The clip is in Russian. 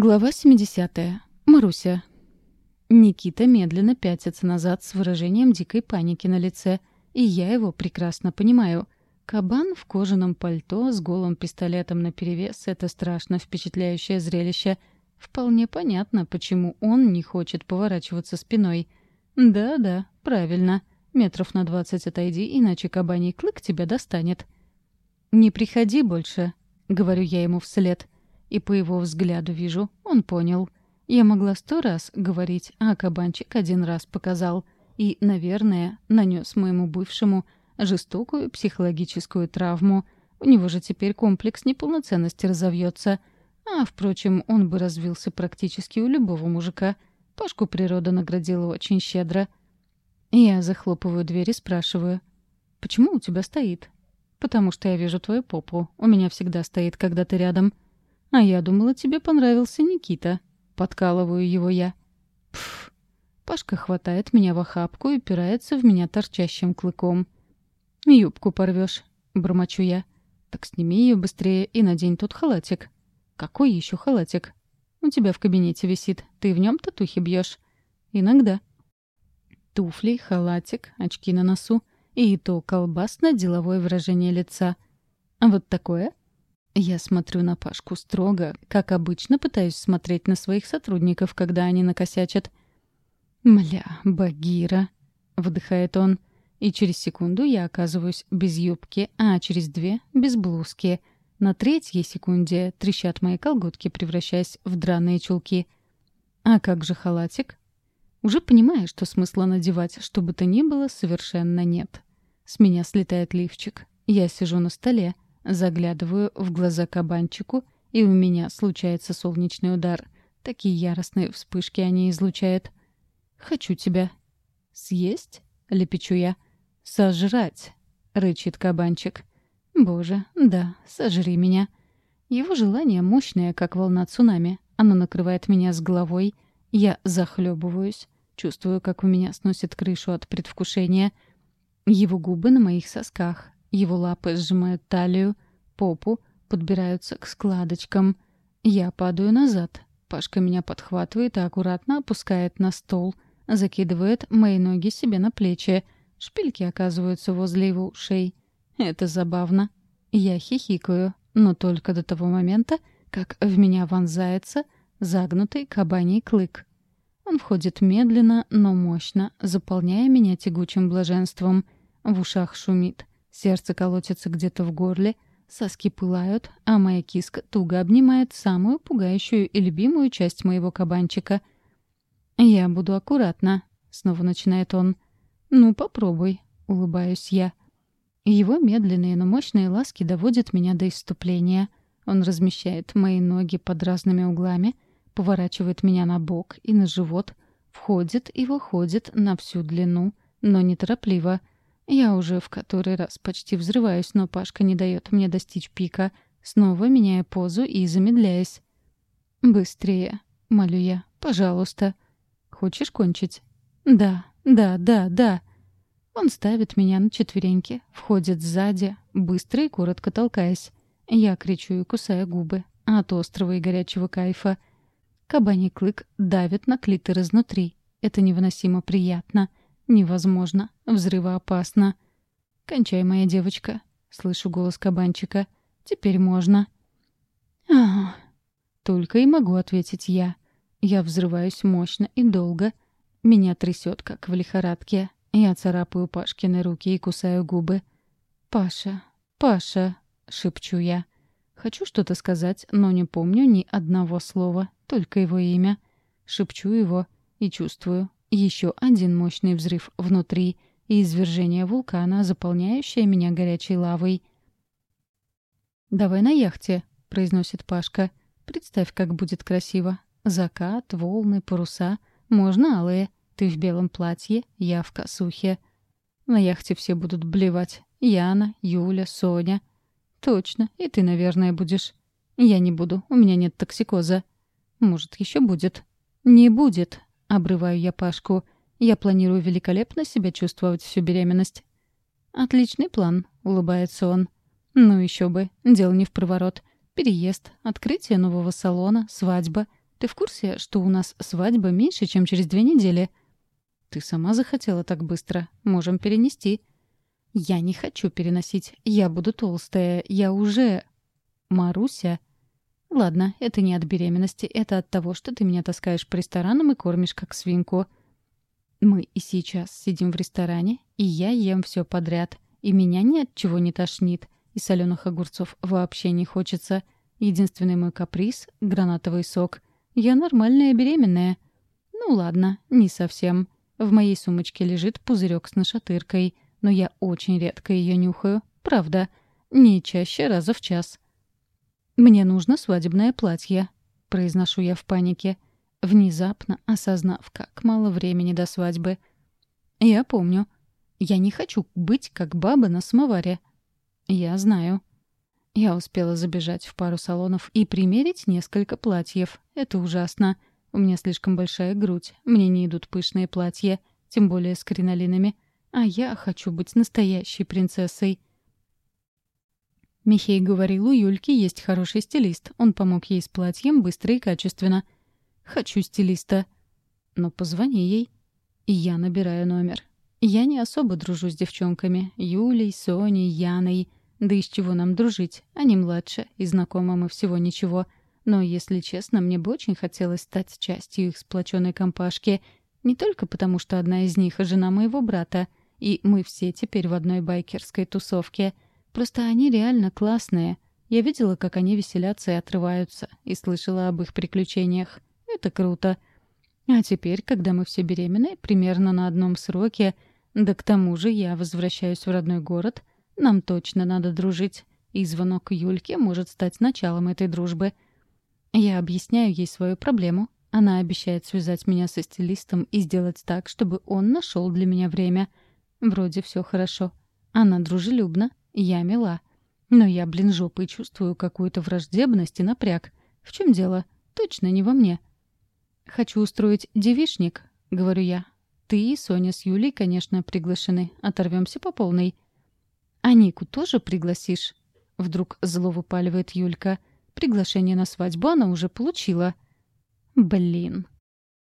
Глава 70. Маруся. Никита медленно пятится назад с выражением дикой паники на лице, и я его прекрасно понимаю. Кабан в кожаном пальто с голым пистолетом наперевес — это страшно впечатляющее зрелище. Вполне понятно, почему он не хочет поворачиваться спиной. Да-да, правильно. Метров на двадцать отойди, иначе кабаний клык тебя достанет. «Не приходи больше», — говорю я ему вслед. — и по его взгляду вижу, он понял. Я могла сто раз говорить, а кабанчик один раз показал. И, наверное, нанес моему бывшему жестокую психологическую травму. У него же теперь комплекс неполноценности разовьется. А, впрочем, он бы развился практически у любого мужика. Пашку природа наградила очень щедро. Я захлопываю дверь и спрашиваю. «Почему у тебя стоит?» «Потому что я вижу твою попу. У меня всегда стоит, когда ты рядом». А я думала, тебе понравился Никита. Подкалываю его я. Пф. Пашка хватает меня в охапку и упирается в меня торчащим клыком. «Юбку порвешь», — бормочу я. «Так сними ее быстрее и надень тот халатик». «Какой еще халатик?» «У тебя в кабинете висит. Ты в нем татухи бьешь. «Иногда». Туфли, халатик, очки на носу. И то колбасное деловое выражение лица. А вот такое я смотрю на Пашку строго, как обычно пытаюсь смотреть на своих сотрудников, когда они накосячат. «Мля, Багира!» — вдыхает он. И через секунду я оказываюсь без юбки, а через две — без блузки. На третьей секунде трещат мои колготки, превращаясь в драные чулки. А как же халатик? Уже понимая, что смысла надевать, что бы то ни было, совершенно нет. С меня слетает лифчик. Я сижу на столе — Заглядываю в глаза кабанчику, и у меня случается солнечный удар. Такие яростные вспышки они излучают. «Хочу тебя». «Съесть?» — лепечу я. «Сожрать!» — рычит кабанчик. «Боже, да, сожри меня». Его желание мощное, как волна цунами. Оно накрывает меня с головой. Я захлебываюсь. Чувствую, как у меня сносит крышу от предвкушения. Его губы на моих сосках. Его лапы сжимают талию — попу, подбираются к складочкам. Я падаю назад. Пашка меня подхватывает и аккуратно опускает на стол. Закидывает мои ноги себе на плечи. Шпильки оказываются возле его ушей. Это забавно. Я хихикаю, но только до того момента, как в меня вонзается загнутый кабаний клык. Он входит медленно, но мощно, заполняя меня тягучим блаженством. В ушах шумит, сердце колотится где-то в горле — Соски пылают, а моя киска туго обнимает самую пугающую и любимую часть моего кабанчика. «Я буду аккуратно. снова начинает он. «Ну, попробуй», — улыбаюсь я. Его медленные, но мощные ласки доводят меня до иступления. Он размещает мои ноги под разными углами, поворачивает меня на бок и на живот, входит и выходит на всю длину, но неторопливо — я уже в который раз почти взрываюсь, но Пашка не дает мне достичь пика, снова меняя позу и замедляясь. «Быстрее», — молю я, — «пожалуйста». «Хочешь кончить?» «Да, да, да, да». Он ставит меня на четвереньки, входит сзади, быстро и коротко толкаясь. Я кричу и кусаю губы от острого и горячего кайфа. Кабаний клык давит на клитор изнутри. Это невыносимо приятно. Невозможно. Взрывоопасно. «Кончай, моя девочка», — слышу голос кабанчика. «Теперь можно». «Ах...» Только и могу ответить я. Я взрываюсь мощно и долго. Меня трясет, как в лихорадке. Я царапаю Пашкины руки и кусаю губы. «Паша, Паша», — шепчу я. Хочу что-то сказать, но не помню ни одного слова, только его имя. Шепчу его и чувствую, еще один мощный взрыв внутри и извержение вулкана, заполняющее меня горячей лавой. «Давай на яхте», — произносит Пашка. «Представь, как будет красиво. Закат, волны, паруса. Можно алые. Ты в белом платье, я в косухе. На яхте все будут блевать. Яна, Юля, Соня. Точно, и ты, наверное, будешь. Я не буду, у меня нет токсикоза. Может, еще будет. Не будет, обрываю я Пашку. «Я планирую великолепно себя чувствовать всю беременность». «Отличный план», — улыбается он. «Ну еще бы, дело не в проворот. Переезд, открытие нового салона, свадьба. Ты в курсе, что у нас свадьба меньше, чем через две недели?» «Ты сама захотела так быстро. Можем перенести». «Я не хочу переносить. Я буду толстая. Я уже...» «Маруся...» Ладно, это не от беременности, это от того, что ты меня таскаешь по ресторанам и кормишь как свинку. Мы и сейчас сидим в ресторане, и я ем все подряд. И меня ни от чего не тошнит, и соленых огурцов вообще не хочется. Единственный мой каприз — гранатовый сок. Я нормальная беременная. Ну ладно, не совсем. В моей сумочке лежит пузырек с нашатыркой, но я очень редко ее нюхаю, правда. Не чаще раза в час. Мне нужно свадебное платье», — произношу я в панике, внезапно осознав, как мало времени до свадьбы. «Я помню. Я не хочу быть как баба на самоваре». «Я знаю». Я успела забежать в пару салонов и примерить несколько платьев. Это ужасно. У меня слишком большая грудь, мне не идут пышные платья, тем более с кринолинами. А я хочу быть настоящей принцессой. Михей говорил у Юльки есть хороший стилист. Он помог ей с платьем быстро и качественно. «Хочу стилиста». но позвони ей». И я набираю номер. Я не особо дружу с девчонками. Юлей, Соней, Яной. Да из чего нам дружить? Они младше, и знакомы мы всего ничего. Но, если честно, мне бы очень хотелось стать частью их сплоченной компашки. Не только потому, что одна из них — жена моего брата, и мы все теперь в одной байкерской тусовке — Просто они реально классные. Я видела, как они веселятся и отрываются, и слышала об их приключениях. Это круто. А теперь, когда мы все беременны, примерно на одном сроке, да к тому же я возвращаюсь в родной город, нам точно надо дружить. И звонок Юльке может стать началом этой дружбы. Я объясняю ей свою проблему. Она обещает связать меня со стилистом и сделать так, чтобы он нашел для меня время. Вроде все хорошо. Она дружелюбна, я мила. Но я, блин, жопой чувствую какую-то враждебность и напряг. В чем дело? Точно не во мне. «Хочу устроить девишник, говорю я. «Ты и Соня с Юлей, конечно, приглашены. Оторвемся по полной». «А Нику тоже пригласишь?» Вдруг зло выпаливает Юлька. «Приглашение на свадьбу она уже получила». «Блин».